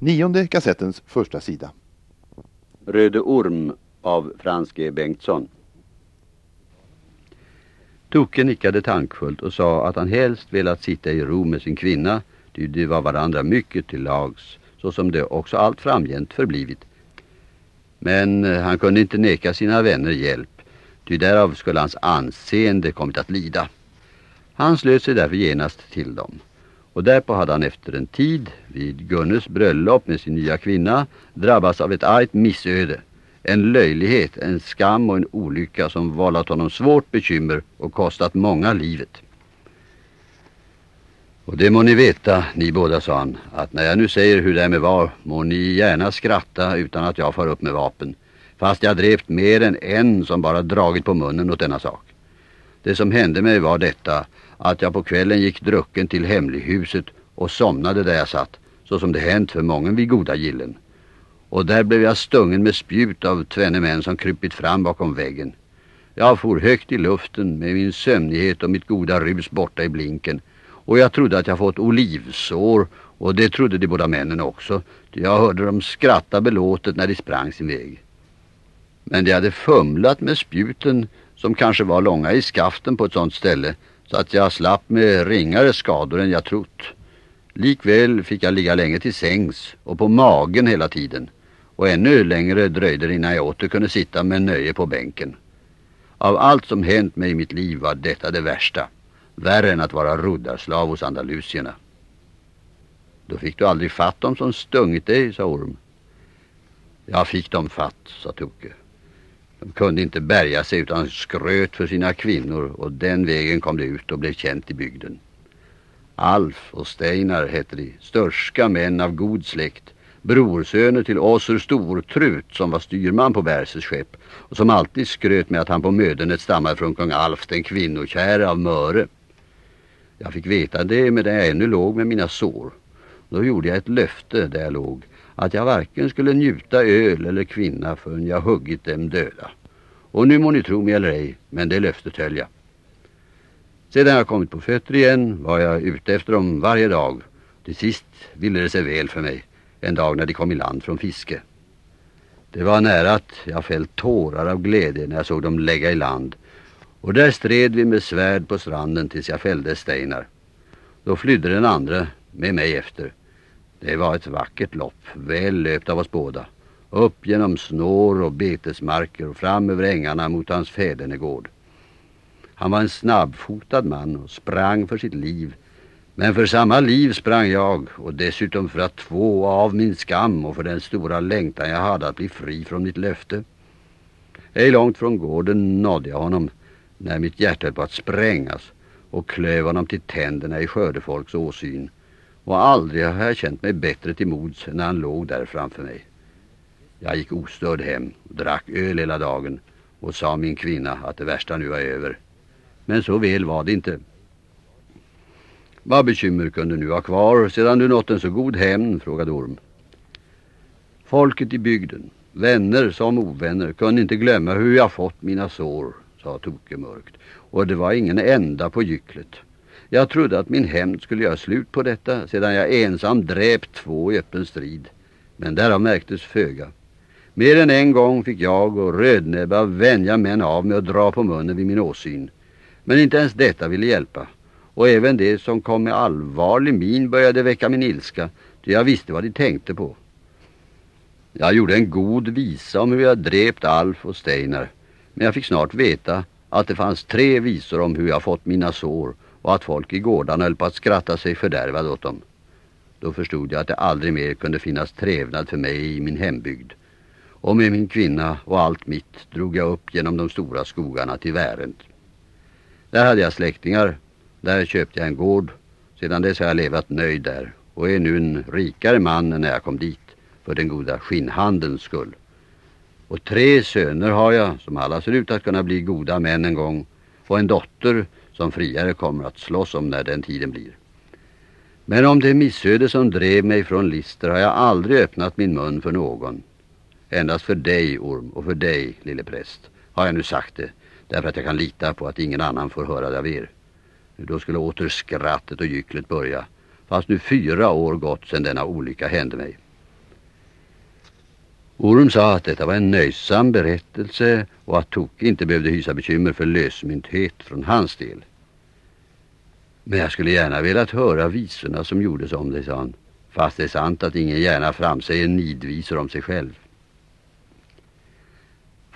Nionde kassettens första sida. Röde orm av Frans G. Bengtsson. Toke nickade tankfullt och sa att han helst velat sitta i ro med sin kvinna, ty de var varandra mycket till lags, så som det också allt framgent förblivit. Men eh, han kunde inte neka sina vänner hjälp, ty därav skulle hans anseende kommit att lida. Han slöt sig därför genast till dem. Och därpå hade han efter en tid, vid Gunnes bröllop med sin nya kvinna, drabbats av ett argt missöde. En löjlighet, en skam och en olycka som vållat honom svårt bekymmer och kostat många livet. Och det må ni veta, ni båda, sa han, att när jag nu säger hur det med var, må ni gärna skratta utan att jag far upp med vapen. Fast jag drevt mer än en som bara dragit på munnen åt denna sak. Det som hände mig var detta, att jag på kvällen gick drucken till hemlighuset och somnade där jag satt, så som det hänt för många vid goda gillen. Och där blev jag stungen med spjut av tvenne män som krypit fram bakom väggen. Jag for högt i luften med min sömnighet och mitt goda rus borta i blinken. Och jag trodde att jag fått olivsår och det trodde de båda männen också. Jag hörde dem skratta belåtet när de sprang sin väg. Men de hade fumlat med spjuten som kanske var långa i skaften på ett sånt ställe så att jag slapp med ringare skador än jag trott. Likväl fick jag ligga länge till sängs och på magen hela tiden och ännu längre dröjde det innan jag åter kunde sitta med nöje på bänken. Av allt som hänt mig i mitt liv var detta det värsta. Värre än att vara roddarslav hos Andalusierna. Då fick du aldrig fatt dem som stungit dig, sa Orm. Jag fick dem fatt, sa Toke. De kunde inte bärga sig utan skröt för sina kvinnor och den vägen kom det ut och blev känt i bygden. Alf och Steinar hette de, störska män av god släkt, brorsöner till Åsur Stortrut som var styrman på Bärses skepp och som alltid skröt med att han på mödenet stammade från kung Alf den kvinnokäre av Möre. Jag fick veta det medan jag ännu låg med mina sår. Då gjorde jag ett löfte där jag låg att jag varken skulle njuta öl eller kvinna förrän jag huggit dem döda. Och nu må ni tro mig eller ej, men det löftet höll jag. Sedan jag kommit på fötter igen var jag ute efter dem varje dag. Till sist ville det sig väl för mig, en dag när de kom i land från fiske. Det var nära att jag fällt tårar av glädje när jag såg dem lägga i land. Och där stred vi med svärd på stranden tills jag fällde Steinar. Då flydde den andra med mig efter. Det var ett vackert lopp, väl löpt av oss båda. Upp genom snår och betesmarker och fram över ängarna mot hans fädernegård. Han var en snabbfotad man och sprang för sitt liv. Men för samma liv sprang jag och dessutom för att två av min skam och för den stora längtan jag hade att bli fri från mitt löfte. Ej långt från gården nådde jag honom när mitt hjärta höll på att sprängas och klöv honom till tänderna i skördefolks åsyn. Och aldrig har jag känt mig bättre till mods när han låg där framför mig. Jag gick ostörd hem och drack öl hela dagen och sa min kvinna att det värsta nu var över. Men så väl var det inte. Vad bekymmer kunde nu ha kvar sedan du nått en så god hämnd, frågade Orm. Folket i bygden, vänner som ovänner, kunde inte glömma hur jag fått mina sår, sa Toke mörkt. Och det var ingen ända på gycklet. Jag trodde att min hämnd skulle göra slut på detta sedan jag ensam dräpt två i öppen strid. Men därav märktes föga. Mer än en gång fick jag och rödnäbba vänja män av med att dra på munnen vid min åsyn. Men inte ens detta ville hjälpa. Och även det som kom med allvarlig min började väcka min ilska. Ty jag visste vad de tänkte på. Jag gjorde en god visa om hur jag drept Alf och Steinar. Men jag fick snart veta att det fanns tre visor om hur jag fått mina sår och att folk i gårdarna höll på att skratta sig fördärvad åt dem. Då förstod jag att det aldrig mer kunde finnas trevnad för mig i min hembygd. Och med min kvinna och allt mitt drog jag upp genom de stora skogarna till Värent. Där hade jag släktingar. Där köpte jag en gård. Sedan dess har jag levat nöjd där och är nu en rikare man än när jag kom dit för den goda skinnhandelns skull. Och tre söner har jag som alla ser ut att kunna bli goda män en gång och en dotter som friare kommer att slåss om när den tiden blir. Men om det missöde som drev mig från lister har jag aldrig öppnat min mun för någon. Endast för dig, Orm, och för dig, lille präst, har jag nu sagt det, därför att jag kan lita på att ingen annan får höra det av er. Då skulle åter skrattet och gycklet börja, fast nu fyra år gått sedan denna olycka hände mig. Orm sa att detta var en nöjsam berättelse och att Toke inte behövde hysa bekymmer för lösmynthet från hans del. Men jag skulle gärna velat höra visorna som gjordes om dig, sa han. Fast det är sant att ingen gärna framsäger nidvisor om sig själv.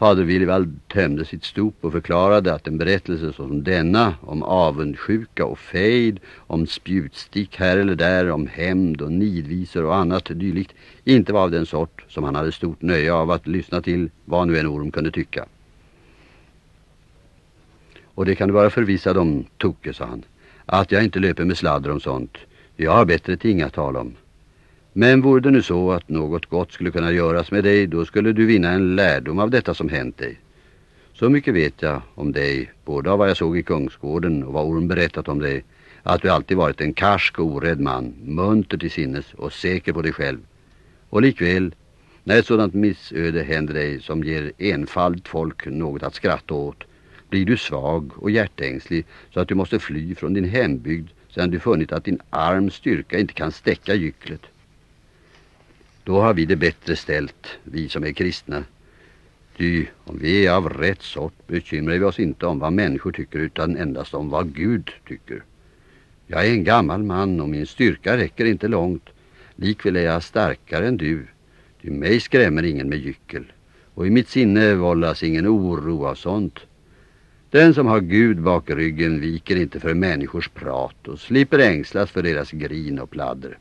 Fader Willivald tömde sitt stop och förklarade att en berättelse som denna om avundsjuka och fejd, om spjutstick här eller där, om hämnd och nidvisor och annat dylikt inte var av den sort som han hade stort nöje av att lyssna till vad nu en orm kunde tycka. Och det kan du vara förvissad om, Toke, sa han, att jag inte löper med sladder om sånt. Jag har bättre ting att tala om. Men vore det nu så att något gott skulle kunna göras med dig, då skulle du vinna en lärdom av detta som hänt dig. Så mycket vet jag om dig, både av vad jag såg i Kungsgården och vad Orm berättat om dig, att du alltid varit en karsk och orädd man, munter till sinnes och säker på dig själv. Och likväl, när ett sådant missöde händer dig som ger enfald folk något att skratta åt, blir du svag och hjärtängslig så att du måste fly från din hembygd sedan du funnit att din arms styrka inte kan stäcka gycklet. Då har vi det bättre ställt, vi som är kristna. Ty om vi är av rätt sort bekymrar vi oss inte om vad människor tycker utan endast om vad Gud tycker. Jag är en gammal man och min styrka räcker inte långt. Likväl är jag starkare än du. Ty mig skrämmer ingen med gyckel. Och i mitt sinne vållas ingen oro av sånt. Den som har Gud bak ryggen viker inte för människors prat och slipper ängslas för deras grin och pladder.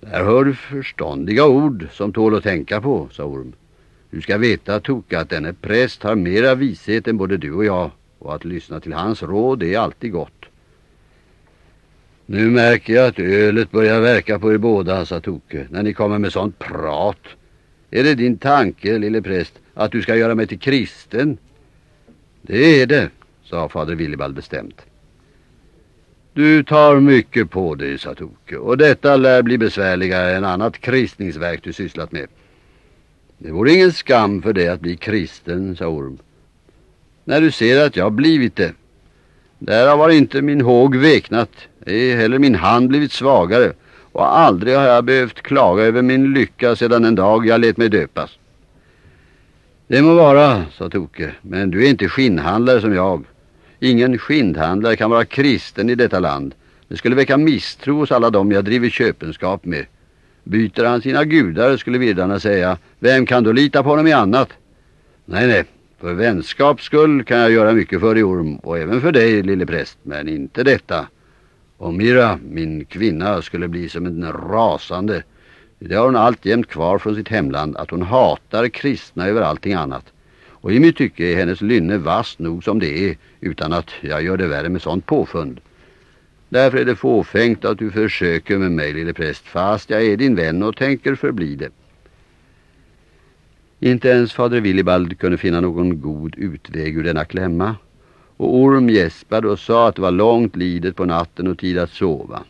Där hör du förståndiga ord som tål att tänka på, sa Orm. Du ska veta, Toka, att denne präst har mera vishet än både du och jag och att lyssna till hans råd är alltid gott. Nu märker jag att ölet börjar verka på er båda, sa Toke, när ni kommer med sånt prat. Är det din tanke, lille präst, att du ska göra mig till kristen? Det är det, sa fader Willibald bestämt. Du tar mycket på dig, sa Toke, och detta lär bli besvärligare än annat kristningsverk du sysslat med. Det vore ingen skam för dig att bli kristen, sa Orm. När du ser att jag blivit det. Därav har inte min håg veknat, ej heller min hand blivit svagare, och aldrig har jag behövt klaga över min lycka sedan en dag jag lät mig döpas. Det må vara, sa Toke, men du är inte skinnhandlare som jag. Ingen skindhandlare kan vara kristen i detta land. Det skulle väcka misstro hos alla dem jag driver köpenskap med. Byter han sina gudar skulle virdarna säga, vem kan då lita på honom i annat? Nej, nej, för vänskaps skull kan jag göra mycket för i Orm och även för dig, lille präst, men inte detta. Och Mira, min kvinna, skulle bli som en rasande. Det har hon alltjämt kvar från sitt hemland, att hon hatar kristna över allting annat. Och i mitt tycke är hennes lynne vass nog som det är utan att jag gör det värre med sånt påfund. Därför är det fåfängt att du försöker med mig, lille präst, fast jag är din vän och tänker förbli det. Inte ens fader Willibald kunde finna någon god utväg ur denna klämma. Och Orm gäspade och sa att det var långt lidet på natten och tid att sova.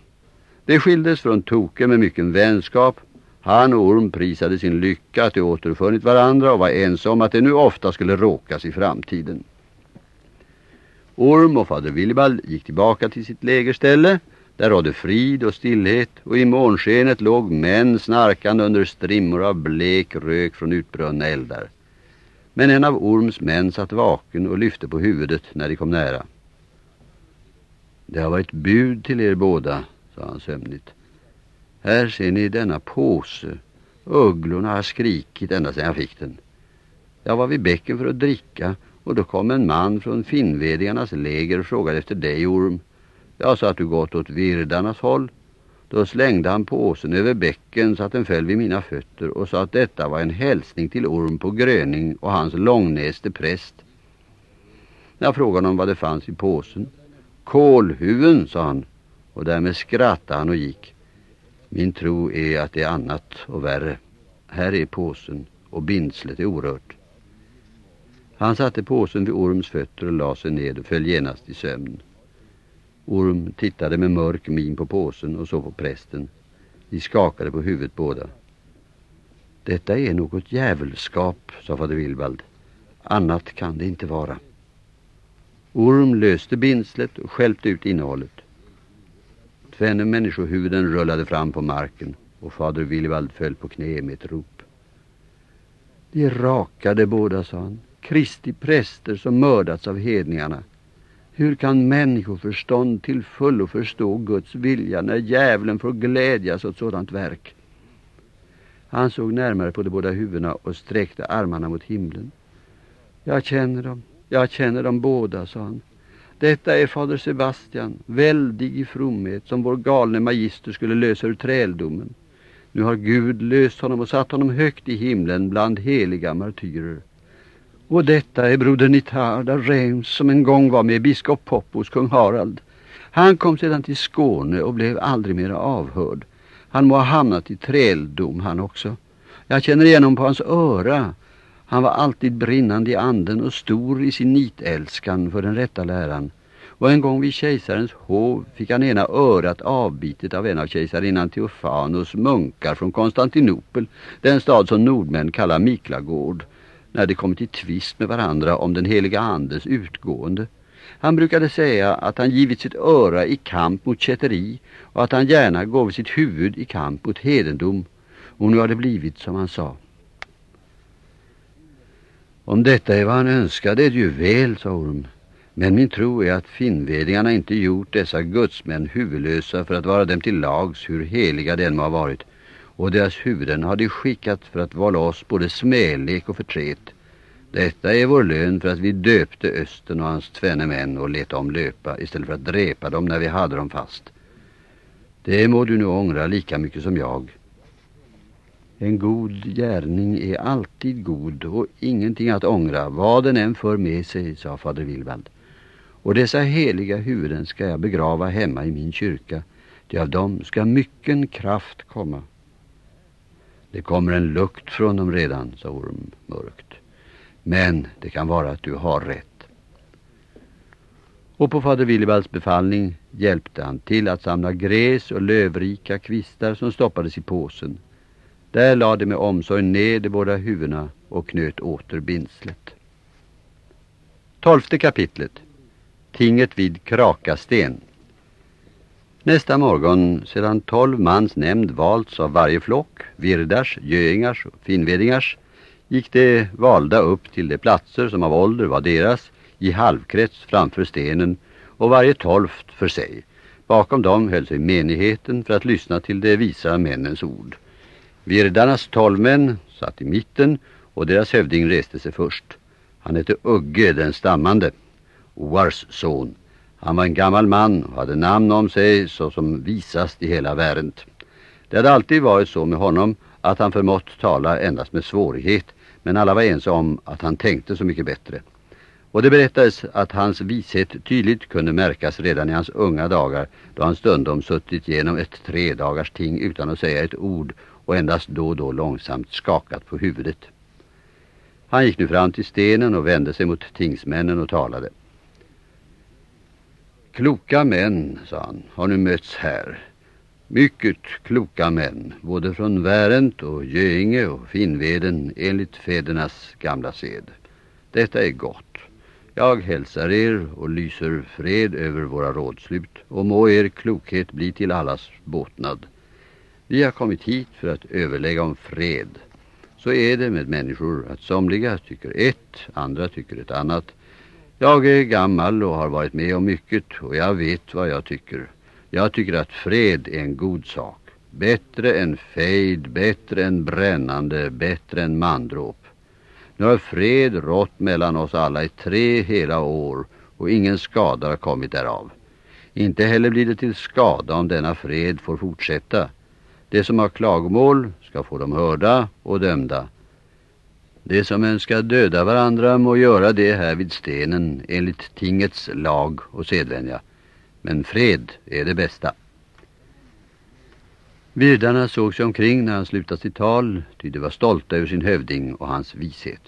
Det skildes från Toke med mycket vänskap han och Orm prisade sin lycka att de återfunnit varandra och var ensam att det nu ofta skulle råkas i framtiden. Orm och fader Willibald gick tillbaka till sitt lägerställe. Där rådde frid och stillhet och i månskenet låg män snarkande under strimmor av blek rök från utbrunna eldar. Men en av Orms män satt vaken och lyfte på huvudet när de kom nära. Det har varit bud till er båda, sa han sömnigt. Här ser ni denna påse. Ugglorna har skrikit ända sedan jag fick den. Jag var vid bäcken för att dricka och då kom en man från finvedingarnas läger och frågade efter dig, Orm. Jag sa att du gått åt virdarnas håll. Då slängde han påsen över bäcken så att den föll vid mina fötter och sa att detta var en hälsning till Orm på Gröning och hans långnäste präst. Jag frågade honom vad det fanns i påsen. Kålhuven, sa han, och därmed skrattade han och gick. Min tro är att det är annat och värre. Här är påsen och bindslet är orört. Han satte påsen vid Orms fötter och la sig ned och föll genast i sömn. Orm tittade med mörk min på påsen och så på prästen. De skakade på huvudet båda. Detta är något djävulskap, sa fader Wilbald. Annat kan det inte vara. Orm löste bindslet och skälpte ut innehållet. Tvenne människohuvuden rullade fram på marken och fader Willivald föll på knä med ett rop. De är rakade båda, sa han. Kristi präster som mördats av hedningarna. Hur kan människoförstånd till fullo förstå Guds vilja när djävulen får glädjas åt sådant verk? Han såg närmare på de båda huvudena och sträckte armarna mot himlen. Jag känner dem, jag känner dem båda, sa han. Detta är fader Sebastian, väldig i fromhet, som vår galne magister skulle lösa ur träldomen. Nu har Gud löst honom och satt honom högt i himlen bland heliga martyrer. Och detta är broder Nitarda Reims som en gång var med biskop Popp hos kung Harald. Han kom sedan till Skåne och blev aldrig mer avhörd. Han må ha hamnat i träldom han också. Jag känner igenom på hans öra. Han var alltid brinnande i anden och stor i sin nitälskan för den rätta läran. Och en gång vid kejsarens hov fick han ena örat avbitet av en av kejsarinnan Teofanos munkar från Konstantinopel, den stad som nordmän kallar Miklagård, när de kommit i tvist med varandra om den heliga andes utgående. Han brukade säga att han givit sitt öra i kamp mot kätteri och att han gärna gav sitt huvud i kamp mot hedendom. Och nu har det blivit som han sa. Om detta är vad han önskade är det ju väl, sa Orm. Men min tro är att finnvedingarna inte gjort dessa gudsmän huvudlösa för att vara dem till lags hur heliga de än ha varit. Och deras huvuden har de skickat för att vålla oss både smälek och förtret. Detta är vår lön för att vi döpte Östen och hans tvenne män och lät dem löpa istället för att dräpa dem när vi hade dem fast. Det må du nu ångra lika mycket som jag. En god gärning är alltid god och ingenting att ångra, vad den än för med sig, sa fader Wilvald. Och dessa heliga huvuden ska jag begrava hemma i min kyrka. ty av dem ska mycken kraft komma. Det kommer en lukt från dem redan, sa Orm mörkt. Men det kan vara att du har rätt. Och på fader Willibalds befallning hjälpte han till att samla gräs och lövrika kvistar som stoppades i påsen. Där lade med omsorg ner de båda huvudena och knöt åter bindslet. Tolfte kapitlet. Tinget vid Krakasten. Nästa morgon, sedan tolv mans nämnd valts av varje flock, virdars, göingars och finvedingars, gick de valda upp till de platser som av ålder var deras i halvkrets framför stenen och varje tolft för sig. Bakom dem höll sig menigheten för att lyssna till de visa männens ord. Virdarnas tolvmän satt i mitten och deras hövding reste sig först. Han hette Ugge den stammande, Oars son. Han var en gammal man och hade namn om sig såsom visast i hela världen. Det hade alltid varit så med honom att han förmått tala endast med svårighet men alla var ense om att han tänkte så mycket bättre. Och det berättades att hans vishet tydligt kunde märkas redan i hans unga dagar då han stundom suttit genom ett tre dagars ting utan att säga ett ord och endast då och då långsamt skakat på huvudet. Han gick nu fram till stenen och vände sig mot tingsmännen och talade. Kloka män, sa han, har nu mötts här. Mycket kloka män, både från Värent och Göinge och Finnveden enligt fädernas gamla sed. Detta är gott. Jag hälsar er och lyser fred över våra rådslut och må er klokhet bli till allas båtnad. Vi har kommit hit för att överlägga om fred. Så är det med människor att somliga tycker ett, andra tycker ett annat. Jag är gammal och har varit med om mycket och jag vet vad jag tycker. Jag tycker att fred är en god sak. Bättre än fejd, bättre än brännande, bättre än mandråp. Nu har fred rått mellan oss alla i tre hela år och ingen skada har kommit därav. Inte heller blir det till skada om denna fred får fortsätta. Det som har klagomål ska få dem hörda och dömda. Det som önskar döda varandra må göra det här vid stenen enligt tingets lag och sedvänja. Men fred är det bästa. Virdarna såg sig omkring när han slutade sitt tal, ty de var stolta över sin hövding och hans vishet.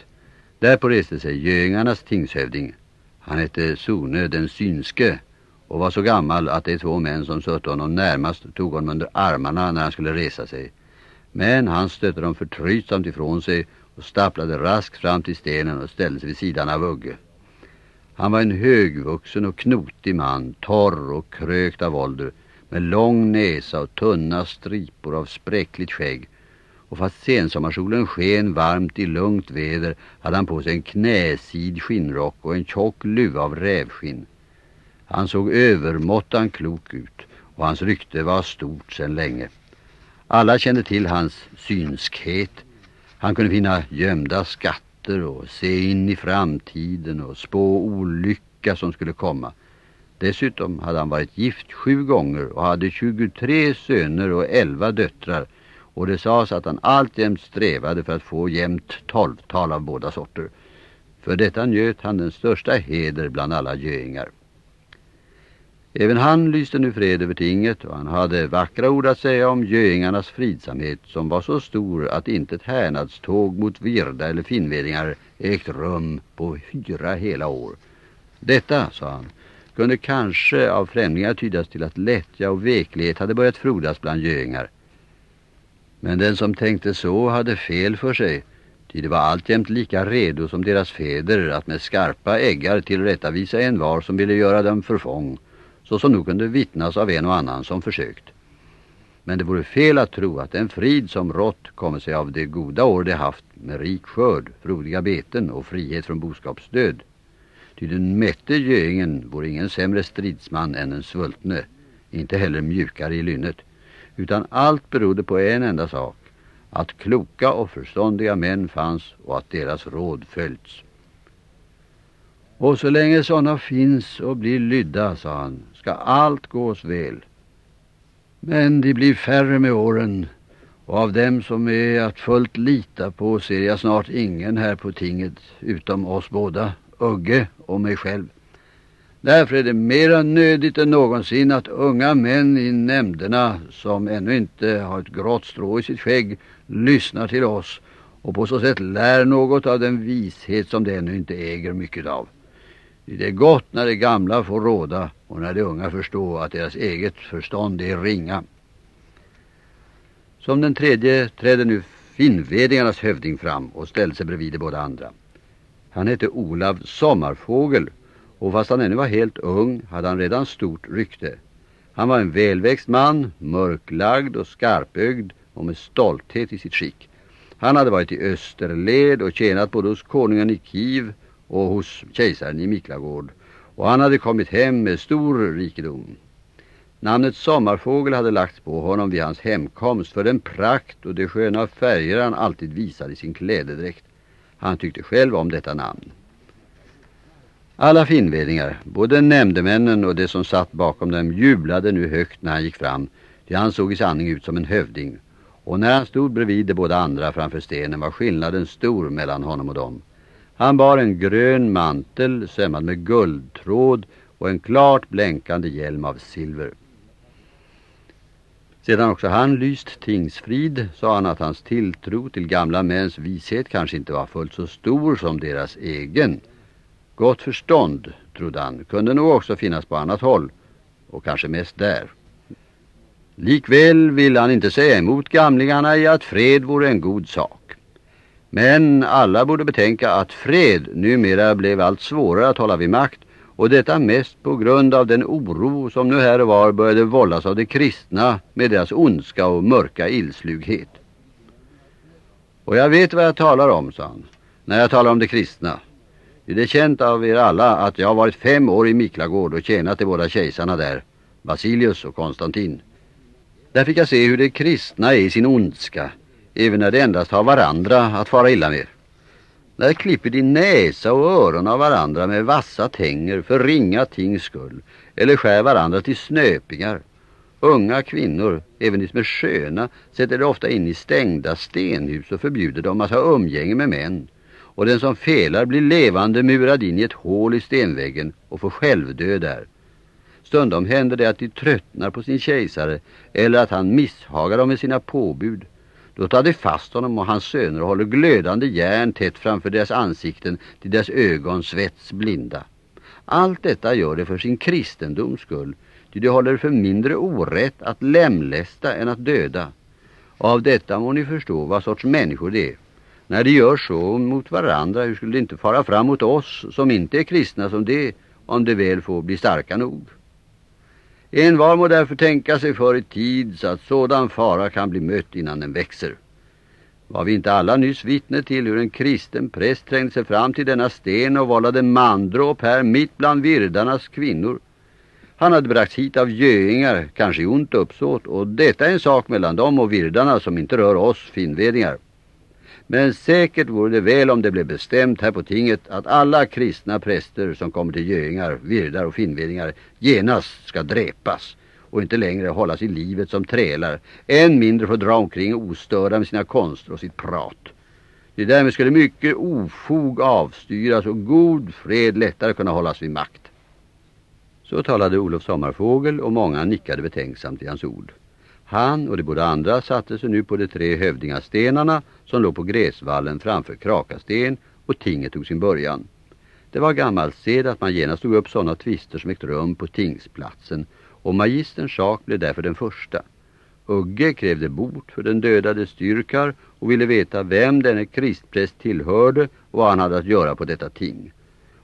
Därpå reste sig göingarnas tingshövding. Han hette Sone den synske och var så gammal att de två män som sötte honom närmast tog honom under armarna när han skulle resa sig. Men han stötte dem förtrytsamt ifrån sig och stapplade raskt fram till stenen och ställde sig vid sidan av Ugge. Han var en högvuxen och knotig man, torr och krökt av ålder, med lång näsa och tunna stripor av spräckligt skägg. och fast sensommarsolen sken varmt i lugnt väder hade han på sig en knäsid skinnrock och en tjock luva av rävskinn. Han såg övermåttan klok ut och hans rykte var stort sedan länge. Alla kände till hans synskhet. Han kunde finna gömda skatter och se in i framtiden och spå olycka som skulle komma. Dessutom hade han varit gift sju gånger och hade 23 söner och 11 döttrar och det sades att han alltjämt strävade för att få jämnt tolvtal av båda sorter. För detta njöt han den största heder bland alla göingar. Även han lyste nu fred över tinget och han hade vackra ord att säga om göingarnas fridsamhet som var så stor att inte ett härnadståg mot virda eller finvedingar ägt rum på fyra hela år. Detta, sa han, kunde kanske av främlingar tydas till att lättja och veklighet hade börjat frodas bland göingar. Men den som tänkte så hade fel för sig, ty det var alltjämt lika redo som deras fäder att med skarpa äggar tillrättavisa en var som ville göra dem förfång, så som nog kunde vittnas av en och annan som försökt. Men det vore fel att tro att den frid som rått kommer sig av det goda år de haft med rik skörd, frodiga beten och frihet från boskapsdöd. Ty den mätte göingen vore ingen sämre stridsman än en svultne, inte heller mjukare i lynnet, utan allt berodde på en enda sak, att kloka och förståndiga män fanns och att deras råd följts. Och så länge sådana finns och blir lydda, sa han, ska allt gå oss väl. Men de blir färre med åren och av dem som är att fullt lita på ser jag snart ingen här på tinget utom oss båda, Ugge och mig själv. Därför är det mera nödigt än någonsin att unga män i nämnderna som ännu inte har ett grått strå i sitt skägg lyssnar till oss och på så sätt lär något av den vishet som de ännu inte äger mycket av. Det är gott när de gamla får råda och när de unga förstår att deras eget förstånd är ringa. Som den tredje trädde nu finvedingarnas hövding fram och ställde sig bredvid de båda andra. Han hette Olav Sommarfågel och fast han ännu var helt ung hade han redan stort rykte. Han var en välväxt man, mörklagd och skarpögd och med stolthet i sitt skick. Han hade varit i Österled och tjänat både hos konungen i Kiev och hos kejsaren i Miklagård och han hade kommit hem med stor rikedom. Namnet Sommarfågel hade lagts på honom vid hans hemkomst för den prakt och de sköna färger han alltid visade i sin klädedräkt. Han tyckte själv om detta namn. Alla finvedingar, både nämndemännen och de som satt bakom dem, jublade nu högt när han gick fram. Det han såg i sanning ut som en hövding. Och när han stod bredvid de båda andra framför stenen var skillnaden stor mellan honom och dem. Han bar en grön mantel sömmad med guldtråd och en klart blänkande hjälm av silver. Sedan också han lyst tingsfrid sa han att hans tilltro till gamla mäns vishet kanske inte var fullt så stor som deras egen. Gott förstånd, trodde han, kunde nog också finnas på annat håll och kanske mest där. Likväl ville han inte säga emot gamlingarna i att fred vore en god sak. Men alla borde betänka att fred numera blev allt svårare att hålla vid makt och detta mest på grund av den oro som nu här och var började vållas av de kristna med deras ondska och mörka illslughet. Och jag vet vad jag talar om, sa han, när jag talar om de kristna. Det är känt av er alla att jag har varit fem år i Miklagård och tjänat de båda kejsarna där, Basilius och Konstantin. Där fick jag se hur de kristna är i sin ondska, även när de endast har varandra att fara illa med. Där klipper de näsa och öron av varandra med vassa tänger för ringa tings skull, eller skär varandra till snöpingar. Unga kvinnor, även de som är sköna, sätter de ofta in i stängda stenhus och förbjuder dem att ha umgänge med män och den som felar blir levande murad in i ett hål i stenväggen och får självdö där. Stundom händer det att de tröttnar på sin kejsare eller att han misshagar dem med sina påbud. Då tar de fast honom och hans söner och håller glödande järn tätt framför deras ansikten till deras ögon svets blinda. Allt detta gör det för sin kristendoms skull, ty de håller för mindre orätt att lämlästa än att döda. Och Av detta må ni förstå vad sorts människor det är. När de gör så mot varandra, hur skulle de inte fara fram mot oss som inte är kristna som det, om de väl får bli starka nog? En var må därför tänka sig för i tid så att sådan fara kan bli mött innan den växer. Var vi inte alla nyss vittne till hur en kristen präst trängde sig fram till denna sten och vållade mandråp här mitt bland virdarnas kvinnor? Han hade bragts hit av göingar, kanske i ont uppsåt, och detta är en sak mellan dem och virdarna som inte rör oss finvedingar. Men säkert vore det väl om det blev bestämt här på tinget att alla kristna präster som kommer till göingar, virdar och finvedingar genast ska dräpas och inte längre hållas i livet som trälar, än mindre få dra omkring ostörda med sina konster och sitt prat. Det därmed skulle mycket ofog avstyras och god fred lättare kunna hållas vid makt. Så talade Olof Sommarfågel och många nickade betänksamt i hans ord. Han och de båda andra satte sig nu på de tre hövdingastenarna som låg på gräsvallen framför Krakasten och tinget tog sin början. Det var gammalt sed att man genast tog upp sådana tvister som ägt rum på tingsplatsen och magisterns sak blev därför den första. Ugge krävde bot för den dödade styrkar och ville veta vem denne kristpräst tillhörde och vad han hade att göra på detta ting.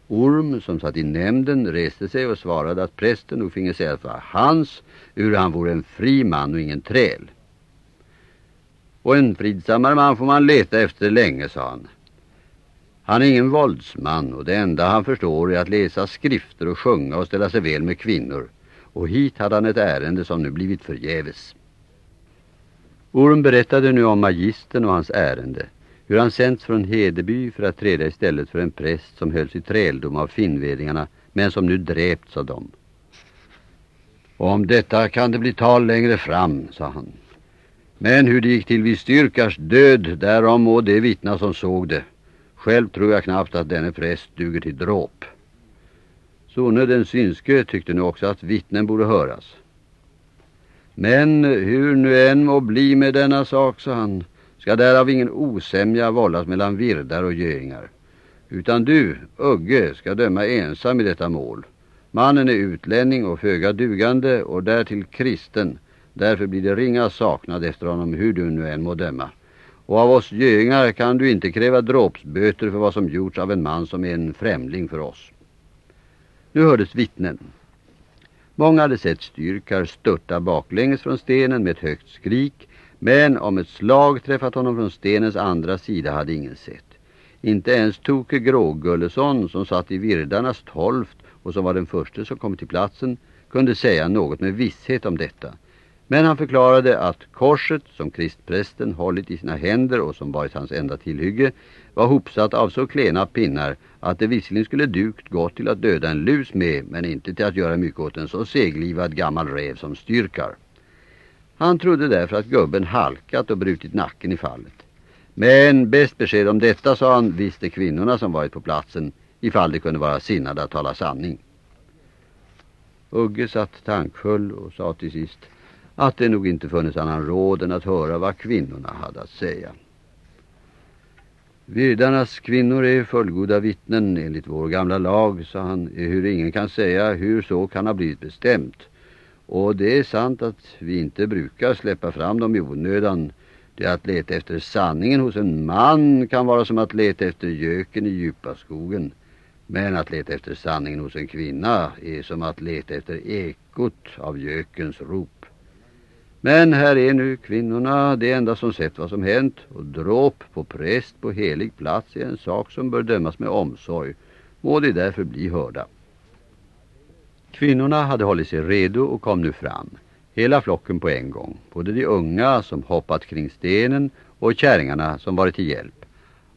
Orm som satt i nämnden reste sig och svarade att prästen nog finge säga att det var hans, ur han vore en fri man och ingen träl. Och en fridsammare man får man leta efter länge, sa han. Han är ingen våldsman och det enda han förstår är att läsa skrifter och sjunga och ställa sig väl med kvinnor. Och hit hade han ett ärende som nu blivit förgäves. Orm berättade nu om magisten och hans ärende hur han sänts från Hedeby för att träda istället för en präst som hölls i träldom av finvedingarna men som nu dräpts av dem. Om detta kan det bli tal längre fram, sa han. Men hur det gick till vid styrkars död, därom må det vittna som såg det. Själv tror jag knappt att denne präst duger till dråp. Sone den synske tyckte nu också att vittnen borde höras. Men hur nu än må bli med denna sak, sa han, ska därav ingen osämja vållas mellan virdar och göingar. Utan du, Ugge, ska döma ensam i detta mål. Mannen är utlänning och föga dugande och därtill kristen. Därför blir det ringa saknad efter honom hur du nu än må döma. Och av oss göingar kan du inte kräva dråpsböter för vad som gjorts av en man som är en främling för oss. Nu hördes vittnen. Många hade sett styrkar störta baklänges från stenen med ett högt skrik men om ett slag träffat honom från stenens andra sida hade ingen sett. Inte ens Toke Grågullesson som satt i virdarnas tolft och som var den första som kom till platsen kunde säga något med visshet om detta. Men han förklarade att korset som kristprästen hållit i sina händer och som varit hans enda tillhygge var hopsatt av så klena pinnar att det visserligen skulle dukt gott till att döda en lus med men inte till att göra mycket åt en så seglivad gammal räv som styrkar. Han trodde därför att gubben halkat och brutit nacken i fallet. Men bäst besked om detta, sa han, visste kvinnorna som varit på platsen ifall det kunde vara sinnade att tala sanning. Ugge satt tankfull och sa till sist att det nog inte funnits annan råd än att höra vad kvinnorna hade att säga. Virdarnas kvinnor är fullgoda vittnen enligt vår gamla lag, sa han, hur ingen kan säga hur så kan ha blivit bestämt. Och det är sant att vi inte brukar släppa fram dem i onödan. Det att leta efter sanningen hos en man kan vara som att leta efter göken i djupa skogen. Men att leta efter sanningen hos en kvinna är som att leta efter ekot av gökens rop. Men här är nu kvinnorna det enda som sett vad som hänt och dråp på präst på helig plats är en sak som bör dömas med omsorg. Må det därför bli hörda. Kvinnorna hade hållit sig redo och kom nu fram. Hela flocken på en gång. Både de unga som hoppat kring stenen och kärringarna som varit till hjälp.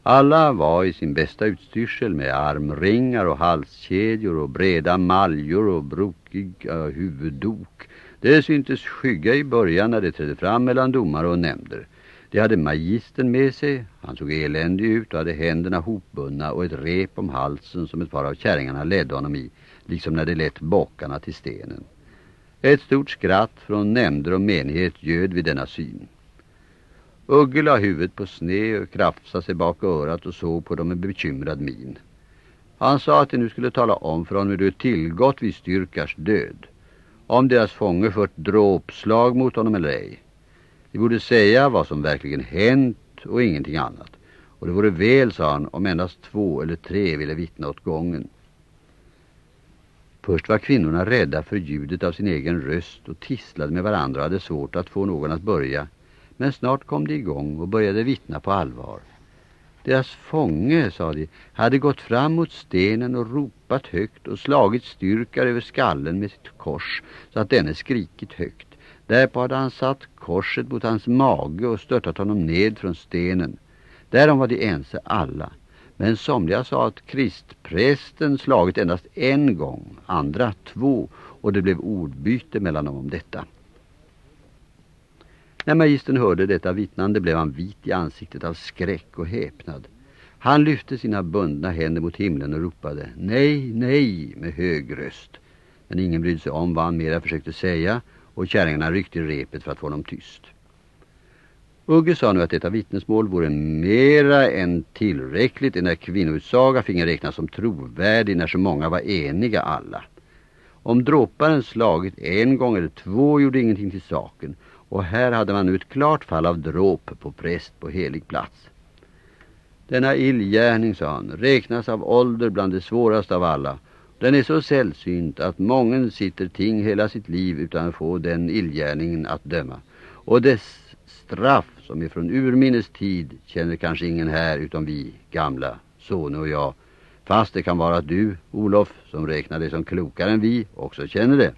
Alla var i sin bästa utstyrsel med armringar och halskedjor och breda maljor och brokiga huvuddok. Det syntes skygga i början när det trädde fram mellan domare och nämnder. De hade magisten med sig, han såg eländig ut och hade händerna hopbundna och ett rep om halsen som ett par av kärringarna ledde honom i liksom när det lät bockarna till stenen. Ett stort skratt från nämnder och menighet göd vid denna syn. Ugge la huvudet på sne och krafsade sig bak örat och såg på dem med bekymrad min. Han sa att de nu skulle tala om för honom hur det tillgått vid styrkars död. Om deras fånge fört dråpslag mot honom eller ej. De borde säga vad som verkligen hänt och ingenting annat. Och det vore väl, sa han, om endast två eller tre ville vittna åt gången. Först var kvinnorna rädda för ljudet av sin egen röst och tisslade med varandra och hade svårt att få någon att börja. Men snart kom de igång och började vittna på allvar. Deras fånge, sa de, hade gått fram mot stenen och ropat högt och slagit styrkar över skallen med sitt kors så att denne skrikit högt. Därpå hade han satt korset mot hans mage och störtat honom ned från stenen. Därom var de ense alla. Men somliga sa att kristprästen slagit endast en gång, andra två, och det blev ordbyte mellan dem om detta. När magistern hörde detta vittnande blev han vit i ansiktet av skräck och häpnad. Han lyfte sina bundna händer mot himlen och ropade nej, nej med hög röst. Men ingen brydde sig om vad han mera försökte säga och kärringarna ryckte i repet för att få honom tyst. Ugge sa nu att detta vittnesmål vore mera än tillräckligt när kvinnoutsaga finge räknas som trovärdig när så många var eniga alla. Om dråparen slagit en gång eller två gjorde ingenting till saken och här hade man nu ett klart fall av dråp på präst på helig plats. Denna illgärning, sa han, räknas av ålder bland det svåraste av alla. Den är så sällsynt att mången sitter ting hela sitt liv utan att få den illgärningen att döma. Och dess straff som ifrån urminnes tid känner kanske ingen här utom vi gamla, Sone och jag. Fast det kan vara att du, Olof, som räknar dig som klokare än vi, också känner det.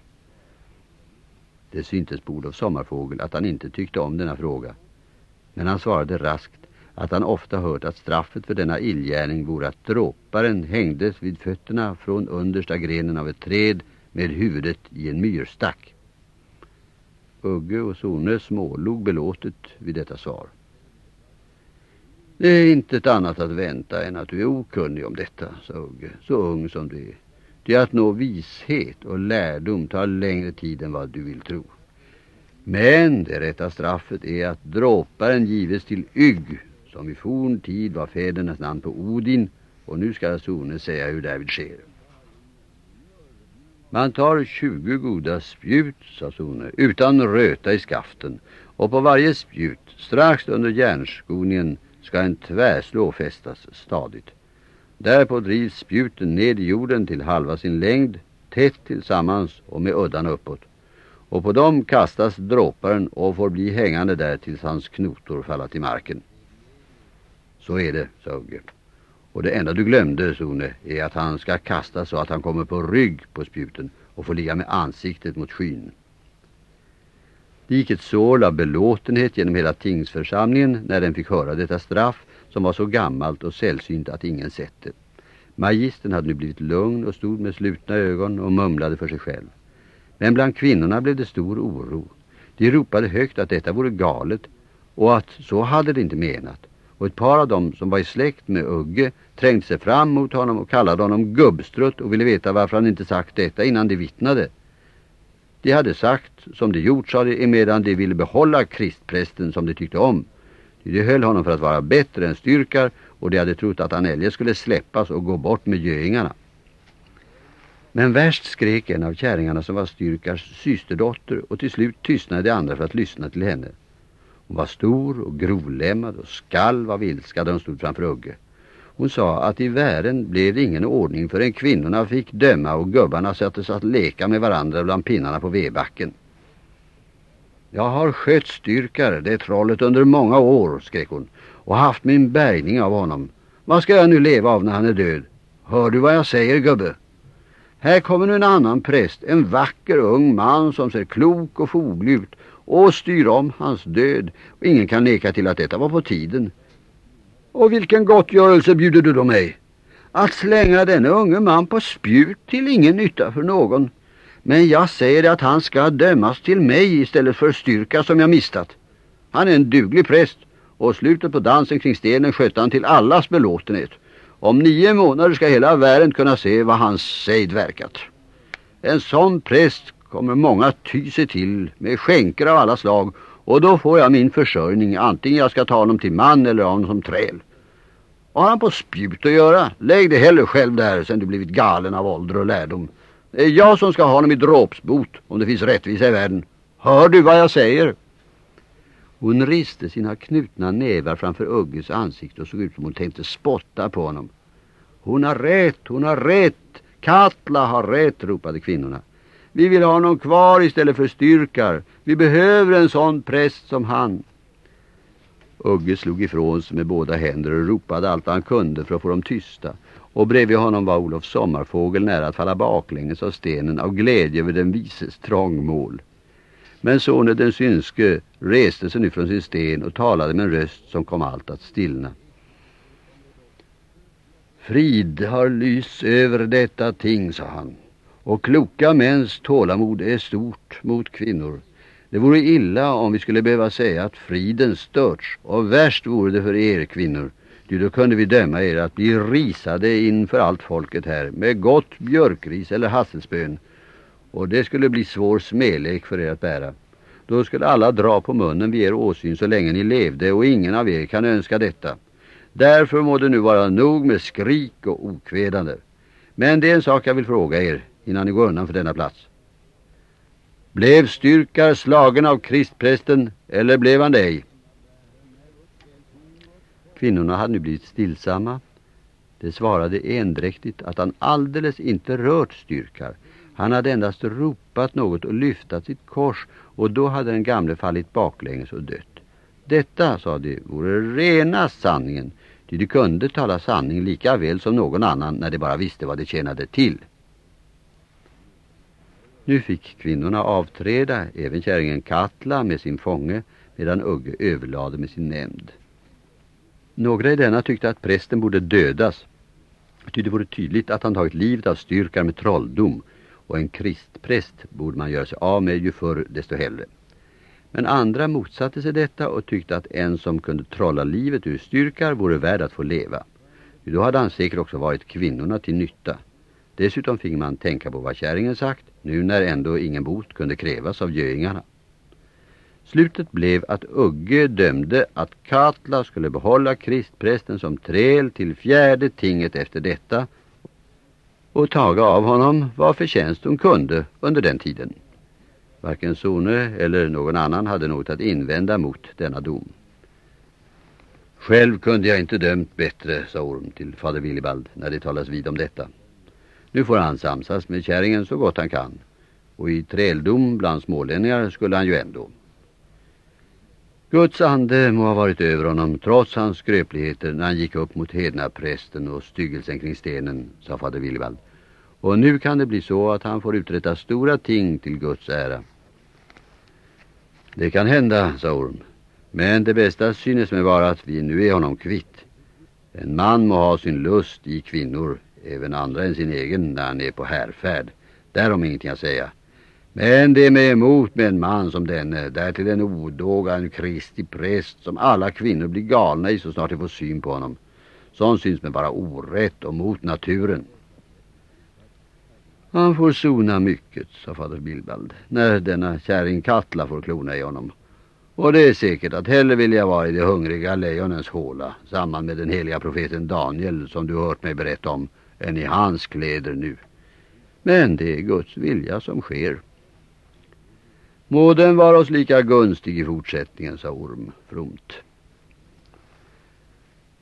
Det syntes på Olof Sommarfågel att han inte tyckte om denna fråga. Men han svarade raskt att han ofta hört att straffet för denna illgärning vore att dråparen hängdes vid fötterna från understa grenen av ett träd med huvudet i en myrstack. Ugge och Sone smålog belåtet vid detta svar. Det är inte ett annat att vänta än att du är okunnig om detta, sa Ugge, så ung som du är. Det att nå vishet och lärdom tar längre tid än vad du vill tro. Men det rätta straffet är att dråparen gives till Ygg, som i forn tid var fädernas namn på Odin, och nu ska Sone säga hur därvid sker. Man tar 20 goda spjut, sa Sone, utan röta i skaften, och på varje spjut, strax under järnskoningen, ska en tvärslå fästas stadigt. Därpå drivs spjuten ned i jorden till halva sin längd, tätt tillsammans och med uddan uppåt. Och på dem kastas dråparen och får bli hängande där tills hans knotor faller till marken. Så är det, sa Ugge. Och det enda du glömde, Sone, är att han ska kastas så att han kommer på rygg på spjuten och får ligga med ansiktet mot skyn. Det gick ett sål av belåtenhet genom hela tingsförsamlingen när den fick höra detta straff som var så gammalt och sällsynt att ingen sett det. Magistern hade nu blivit lugn och stod med slutna ögon och mumlade för sig själv. Men bland kvinnorna blev det stor oro. De ropade högt att detta vore galet och att så hade det inte menat. Och ett par av dem som var i släkt med Ugge trängde sig fram mot honom och kallade honom gubbstrutt och ville veta varför han inte sagt detta innan de vittnade. De hade sagt som de gjort, sa de, emedan de ville behålla kristprästen som de tyckte om. De höll honom för att vara bättre än styrkar och de hade trott att han eljest skulle släppas och gå bort med göingarna. Men värst skrek en av kärringarna som var styrkars systerdotter och till slut tystnade de andra för att lyssna till henne. Hon var stor och grovlämmad och skalv av ilska där hon stod framför Ugge. Hon sa att i världen blev det ingen ordning förrän kvinnorna fick döma och gubbarna sattes att leka med varandra bland pinnarna på vedbacken. Jag har skött styrkar, det trollet, under många år, skrek hon, och haft min bärgning av honom. Vad ska jag nu leva av när han är död? Hör du vad jag säger, gubbe? Här kommer nu en annan präst, en vacker ung man som ser klok och foglig ut och styr om hans död. Och ingen kan neka till att detta var på tiden. Och vilken gottgörelse bjuder du då mig? Att slänga denne unge man på spjut till ingen nytta för någon. Men jag säger att han ska dömas till mig istället för styrka som jag mistat. Han är en duglig präst och slutet på dansen kring stenen skötte han till allas belåtenhet. Om nio månader ska hela världen kunna se vad hans sejd verkat. En sån präst kommer många ty sig till med skänker av alla slag och då får jag min försörjning antingen jag ska ta honom till man eller honom som träl. Vad har han på spjut att göra? Lägg det heller själv där sen du blivit galen av ålder och lärdom. Det är jag som ska ha honom i dråpsbot om det finns rättvisa i världen. Hör du vad jag säger? Hon riste sina knutna nävar framför Ugges ansikte och såg ut som hon tänkte spotta på honom. Hon har rätt, hon har rätt. Katla har rätt, ropade kvinnorna. Vi vill ha honom kvar istället för styrkar. Vi behöver en sån präst som han. Ugge slog ifrån sig med båda händer och ropade allt han kunde för att få dem tysta. Och bredvid honom var Olof Sommarfågel nära att falla baklänges av stenen av glädje över den vises trångmål. Men sonen den synske reste sig nu från sin sten och talade med en röst som kom allt att stillna. Frid har lys över detta ting, sa han, och kloka mäns tålamod är stort mot kvinnor. Det vore illa om vi skulle behöva säga att friden störts och värst vore det för er kvinnor. Ty då kunde vi döma er att bli risade inför allt folket här med gott björkris eller hasselspön. Och det skulle bli svår smelek för er att bära. Då skulle alla dra på munnen vid er åsyn så länge ni levde och ingen av er kan önska detta. Därför må det nu vara nog med skrik och okvädande. Men det är en sak jag vill fråga er innan ni går undan för denna plats. Blev styrkar slagen av kristprästen eller blev han det ej? Kvinnorna hade nu blivit stillsamma. Det svarade endräktigt att han alldeles inte rört styrkar. Han hade endast ropat något och lyftat sitt kors och då hade den gamle fallit baklänges och dött. Detta, sa de, vore rena sanningen. Ty de kunde tala sanning lika väl som någon annan när de bara visste vad de tjänade till. Nu fick kvinnorna avträda, även kärringen Katla med sin fånge, medan Ugge överlade med sin nämnd. Några i denna tyckte att prästen borde dödas, ty det vore tydligt att han tagit livet av styrkar med trolldom, och en kristpräst borde man göra sig av med ju förr desto hellre. Men andra motsatte sig detta och tyckte att en som kunde trolla livet ur styrkar vore värd att få leva. Då hade han säkert också varit kvinnorna till nytta. Dessutom fick man tänka på vad kärringen sagt, nu när ändå ingen bot kunde krävas av göingarna. Slutet blev att Ugge dömde att Katla skulle behålla kristprästen som träl till fjärde tinget efter detta och taga av honom vad förtjänst hon kunde under den tiden. Varken Sone eller någon annan hade något att invända mot denna dom. Själv kunde jag inte dömt bättre, sa Orm till fader Willibald när det talas vid om detta. Nu får han samsas med kärringen så gott han kan. Och i träldom bland smålänningar skulle han ju ändå. Guds ande må ha varit över honom trots hans skröpligheter när han gick upp mot hedna prästen och styggelsen kring stenen, sa fader Willibald. Och nu kan det bli så att han får uträtta stora ting till Guds ära. Det kan hända, sa Orm. Men det bästa synes mig vara att vi nu är honom kvitt. En man må ha sin lust i kvinnor, även andra än sin egen när han är på härfärd. Därom ingenting att säga. Men det är med emot med en man som denne, därtill en odåga, en kristig präst som alla kvinnor blir galna i så snart de får syn på honom. Sån syns mig bara orätt och mot naturen. Han får sona mycket, sa fader Bilbald, när denna kärring Katla får klona i honom. Och det är säkert att hellre vill jag vara i det hungriga lejonens håla, samman med den heliga profeten Daniel som du hört mig berätta om, än i hans kläder nu. Men det är Guds vilja som sker. Må den vara oss lika gunstig i fortsättningen, sa Orm fromt.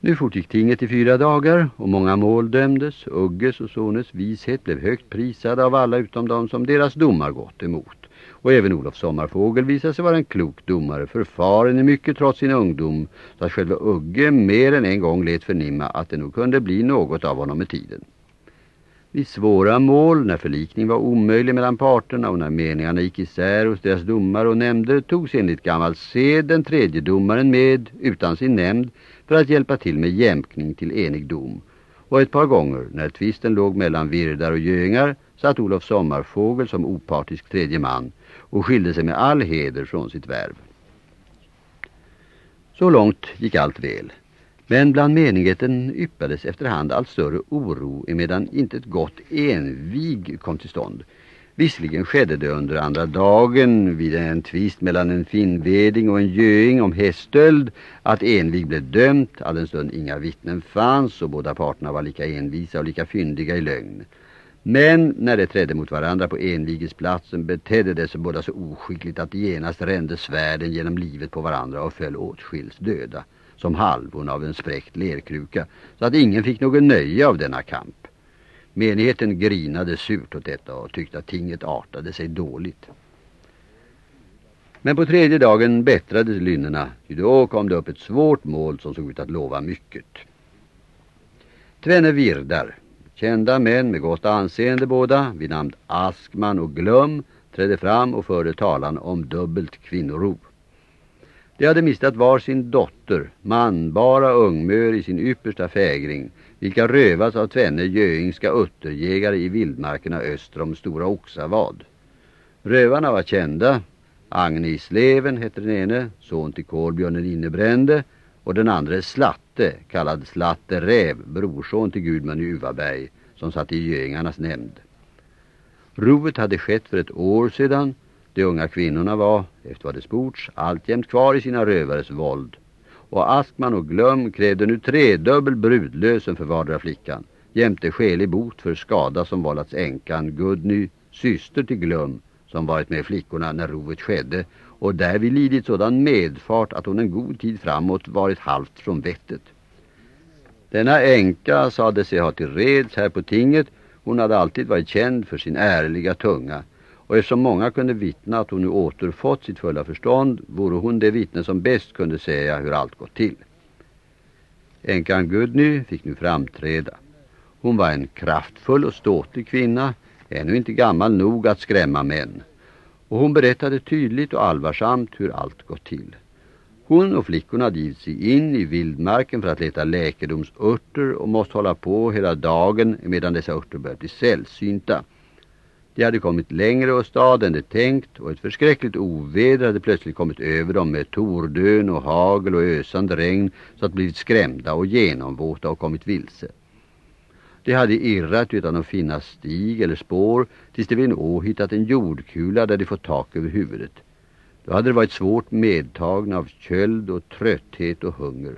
Nu fortgick tinget i fyra dagar och många mål dömdes. Ugges och sones vishet blev högt prisad av alla utom de som deras domar gått emot. Och även Olof Sommarfågel visade sig vara en klok domare, förfaren i mycket trots sin ungdom, så att själva Ugge mer än en gång let förnimma att det nog kunde bli något av honom med tiden. Vid svåra mål, när förlikning var omöjlig mellan parterna och när meningarna gick isär hos deras domare och nämnder togs enligt gammal sed den tredje domaren med utan sin nämnd för att hjälpa till med jämkning till enig dom. Och ett par gånger, när tvisten låg mellan virdar och göingar, satt Olof Sommarfågel som opartisk tredje man och skilde sig med all heder från sitt värv. Så långt gick allt väl. Men bland menigheten yppades efterhand allt större oro emedan inte ett gott envig kom till stånd. Visserligen skedde det under andra dagen vid en tvist mellan en finveding och en göing om häststöld att envig blev dömt, alldenstund inga vittnen fanns och båda parterna var lika envisa och lika fyndiga i lögn. Men när de trädde mot varandra på envigesplatsen betedde de sig båda så oskickligt att de genast rände svärden genom livet på varandra och föll åtskils döda som halvorna av en spräckt lerkruka så att ingen fick någon nöje av denna kamp. Menigheten grinade surt åt detta och tyckte att tinget artade sig dåligt. Men på tredje dagen bättrades lynnena, ty då kom det upp ett svårt mål som såg ut att lova mycket. Tvenne virdar, kända män med gott anseende båda, vid namn Askman och Glöm, trädde fram och förde talan om dubbelt kvinnorov. De hade mistat var sin dotter, manbara ungmör i sin yppersta fägring, vilka rövats av tvenne göingska utterjägare i vildmarkerna öster om Stora Oxavad. Rövarna var kända. Agnes Leven hette den ene, son till Kolbjörnen Innebrände, och den andra Slatte, kallad Slatte Räv, brorson till Gudman i Uvaberg, som satt i göingarnas nämnd. Rovet hade skett för ett år sedan. De unga kvinnorna var, efter vad det sports, alltjämt kvar i sina rövares våld. Och Askman och Glöm krävde nu tredubbel brudlösen för vardera flickan, jämte skälig bot för skada som vållats änkan Gudny, syster till Glöm, som varit med flickorna när rovet skedde och därvid lidit sådan medfart att hon en god tid framåt varit halvt från vettet. Denna änka sade sig ha till reds här på tinget. Hon hade alltid varit känd för sin ärliga tunga. Och eftersom många kunde vittna att hon nu återfått sitt fulla förstånd vore hon det vittne som bäst kunde säga hur allt gått till. Änkan Gudny fick nu framträda. Hon var en kraftfull och ståtlig kvinna, ännu inte gammal nog att skrämma män. Och hon berättade tydligt och allvarsamt hur allt gått till. Hon och flickorna hade givit sig in i vildmarken för att leta läkedomsörter och måste hålla på hela dagen medan dessa örter började bli sällsynta. De hade kommit längre och stad än de tänkt och ett förskräckligt oväder hade plötsligt kommit över dem med tordön och hagel och ösande regn så att blivit skrämda och genomvåta och kommit vilse. De hade irrat utan att finna stig eller spår tills de vid en å hittat en jordkula där de fått tak över huvudet. Då hade det varit svårt medtagna av köld och trötthet och hunger.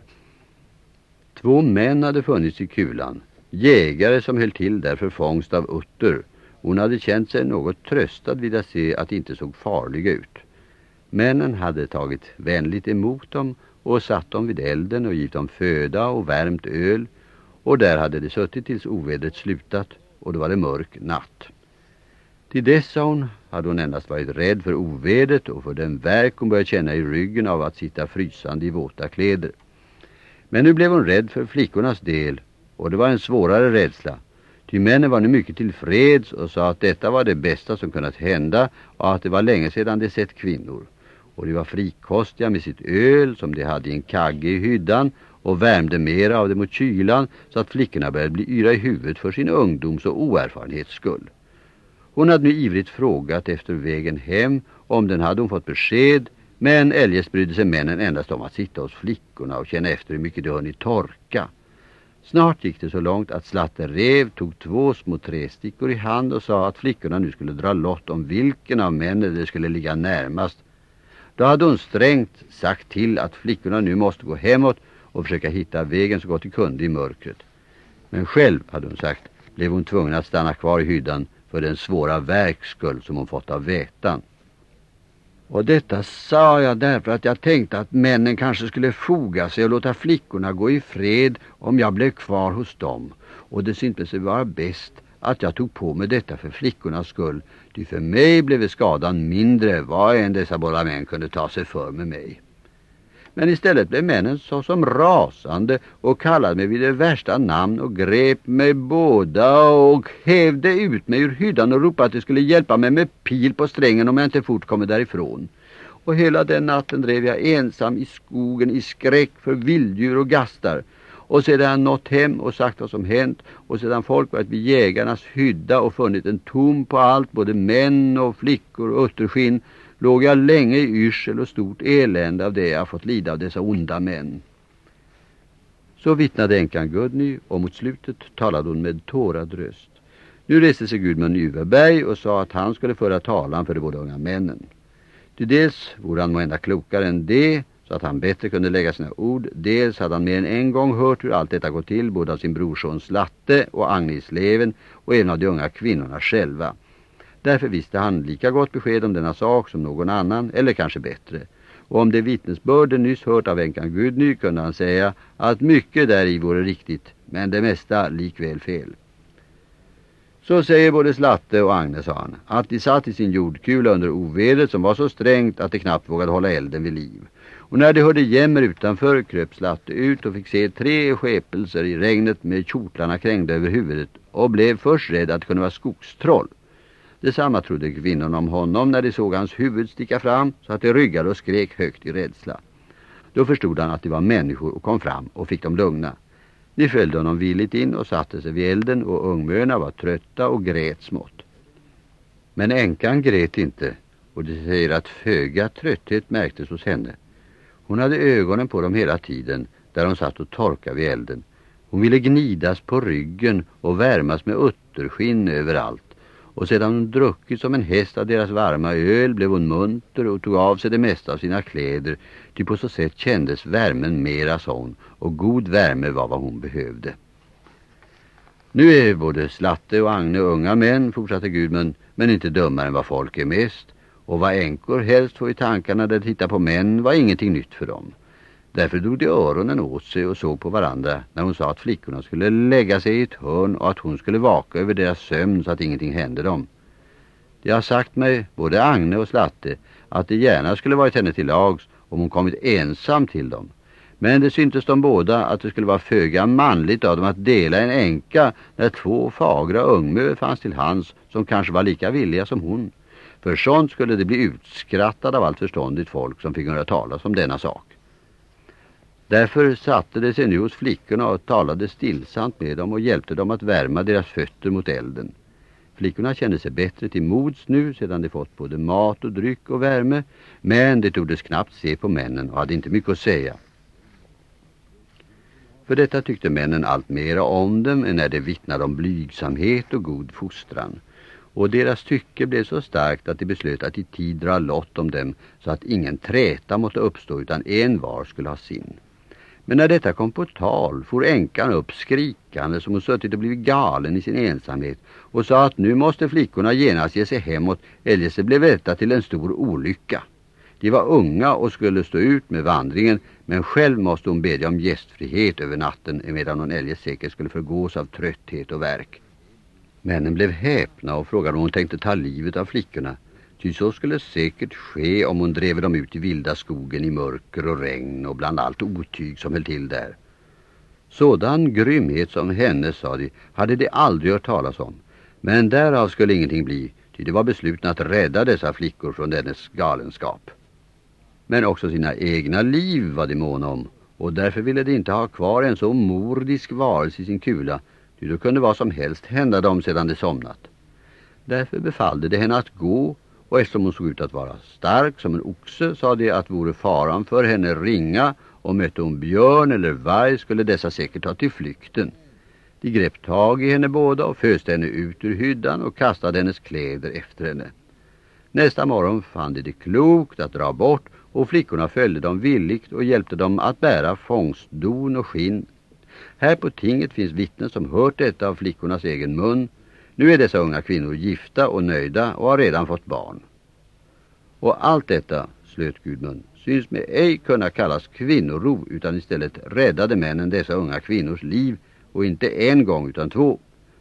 Två män hade funnits i kulan, jägare som höll till där för fångst av utter. Hon hade känt sig något tröstad vid att se att de inte såg farliga ut. Männen hade tagit vänligt emot dem och satt dem vid elden och givit dem föda och värmt öl och där hade de suttit tills ovädret slutat och då var det mörk natt. Till dess, sa hon, hade hon endast varit rädd för ovädret och för den verk hon började känna i ryggen av att sitta frysande i våta kläder. Men nu blev hon rädd för flickornas del och det var en svårare rädsla. Ty männen var nu mycket tillfreds och sa att detta var det bästa som kunnat hända och att det var länge sedan de sett kvinnor. Och de var frikostiga med sitt öl som de hade i en kagge i hyddan och värmde mera av det mot kylan så att flickorna började bli yra i huvudet för sin ungdoms och oerfarenhets skull. Hon hade nu ivrigt frågat efter vägen hem, om den hade hon fått besked, men eljest brydde sig männen endast om att sitta hos flickorna och känna efter hur mycket de hunnit torka. Snart gick det så långt att Slatte Rev tog två små trästickor i hand och sa att flickorna nu skulle dra lott om vilken av männen det skulle ligga närmast. Då hade hon strängt sagt till att flickorna nu måste gå hemåt och försöka hitta vägen så gott de kunde i mörkret. Men själv, hade hon sagt, blev hon tvungen att stanna kvar i hyddan för den svåra verkskull som hon fått av vätan. Och detta sa jag därför att jag tänkte att männen kanske skulle foga sig och låta flickorna gå i fred om jag blev kvar hos dem. Och det syntes sig vara bäst att jag tog på mig detta för flickornas skull. Ty för mig blev skadan mindre vad än dessa båda män kunde ta sig för med mig. Men istället blev männen så som rasande och kallade mig vid det värsta namn och grep mig båda och hävde ut mig ur hyddan och ropade att de skulle hjälpa mig med pil på strängen om jag inte fort kommer därifrån. Och hela den natten drev jag ensam i skogen i skräck för vilddjur och gastar. Och sedan jag nått hem och sagt vad som hänt och sedan folk varit vid jägarnas hydda och funnit en tom på allt, både män och flickor och utterskinn låg jag länge i yrsel och stort elände av det jag fått lida av dessa onda män. Så vittnade änkan Gudny och mot slutet talade hon med tårad röst. Nu reste sig Gudmund Uverberg och sa att han skulle föra talan för de båda unga männen. Till dels vore han måhända klokare än det så att han bättre kunde lägga sina ord. Dels hade han mer än en gång hört hur allt detta gått till både av sin brorsons Latte och Agnes Leven och även av de unga kvinnorna själva. Därför visste han lika gott besked om denna sak som någon annan, eller kanske bättre. Och om det vittnesbörden nyss hört av änkan Gudny kunde han säga att mycket där i vore riktigt, men det mesta likväl fel. Så säger både Slatte och Agne, sa han, att de satt i sin jordkula under ovädret som var så strängt att de knappt vågade hålla elden vid liv. Och när de hörde jämmer utanför kröp Slatte ut och fick se tre skepelser i regnet med kjortlarna krängda över huvudet och blev först rädd att det kunde vara skogstroll. Detsamma trodde kvinnorna om honom när de såg hans huvud sticka fram så att de ryggade och skrek högt i rädsla. Då förstod han att det var människor och kom fram och fick dem lugna. De följde honom villigt in och satte sig vid elden och ungmöna var trötta och grät smått. Men änkan grät inte och det säger att föga trötthet märktes hos henne. Hon hade ögonen på dem hela tiden där hon satt och torkade vid elden. Hon ville gnidas på ryggen och värmas med utterskinn överallt. Och sedan hon druckit som en häst av deras varma öl blev hon munter och tog av sig det mesta av sina kläder. Ty på så sätt kändes värmen mera sån och god värme var vad hon behövde. Nu är både Slatte och Agne unga män, fortsatte Gudmund, men inte dummare än vad folk är mest. Och vad änkor helst får i tankarna där de tittar på män var ingenting nytt för dem. Därför drog de öronen åt sig och såg på varandra när hon sa att flickorna skulle lägga sig i ett hörn och att hon skulle vaka över deras sömn så att ingenting hände dem. De har sagt mig, både Agne och Slatte, att det gärna skulle varit henne till lags om hon kommit ensam till dem. Men det syntes de båda att det skulle vara föga manligt av dem att dela en enka när två fagra ungmör fanns till hands som kanske var lika villiga som hon. För sånt skulle det bli utskrattad av allt förståndigt folk som fick höra talas om denna sak. Därför satte de sig nu hos flickorna och talade stillsamt med dem och hjälpte dem att värma deras fötter mot elden. Flickorna kände sig bättre till mods nu sedan de fått både mat och dryck och värme, men de tordes knappt se på männen och hade inte mycket att säga. För detta tyckte männen allt mera om dem än när de vittnade om blygsamhet och god fostran. Och deras tycke blev så starkt att de beslöt att i tid dra lott om dem så att ingen träta måste uppstå utan en var skulle ha sin. Men när detta kom på tal for änkan upp skrikande som hon suttit och blivit galen i sin ensamhet och sa att nu måste flickorna genast ge sig hemåt eljest blev detta till en stor olycka. De var unga och skulle stå ut med vandringen men själv måste hon bedja om gästfrihet över natten medan hon eljest säkert skulle förgås av trötthet och verk. Männen blev häpna och frågade om hon tänkte ta livet av flickorna Ty så skulle säkert ske om hon drev dem ut i vilda skogen i mörker och regn och bland allt otyg som höll till där. Sådan grymhet som henne, sa de, hade de aldrig hört talas om. Men därav skulle ingenting bli, ty det var beslutna att rädda dessa flickor från dennes galenskap. Men också sina egna liv var de måna om, och därför ville de inte ha kvar en så mordisk varelse i sin kula, ty då kunde vad som helst hända dem sedan de somnat. Därför befallde de henne att gå och eftersom hon såg ut att vara stark som en oxe sa de att vore faran för henne ringa och mötte hon björn eller varg skulle dessa säkert ta till flykten. De grep tag i henne båda och föste henne ut ur hyddan och kastade hennes kläder efter henne. Nästa morgon fann de det klokt att dra bort och flickorna följde dem villigt och hjälpte dem att bära fångstdon och skinn. Här på tinget finns vittnen som hört detta av flickornas egen mun nu är dessa unga kvinnor gifta och nöjda och har redan fått barn. Och allt detta, slöt Gudmund, syns med ej kunna kallas kvinnoro utan istället räddade männen dessa unga kvinnors liv och inte en gång utan två.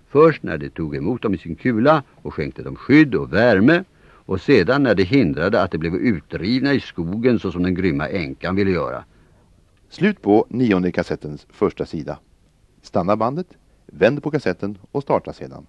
Först när de tog emot dem i sin kula och skänkte dem skydd och värme och sedan när de hindrade att de blev utdrivna i skogen så som den grymma änkan ville göra. Slut på nionde kassettens första sida. Stanna bandet, vänd på kassetten och starta sedan.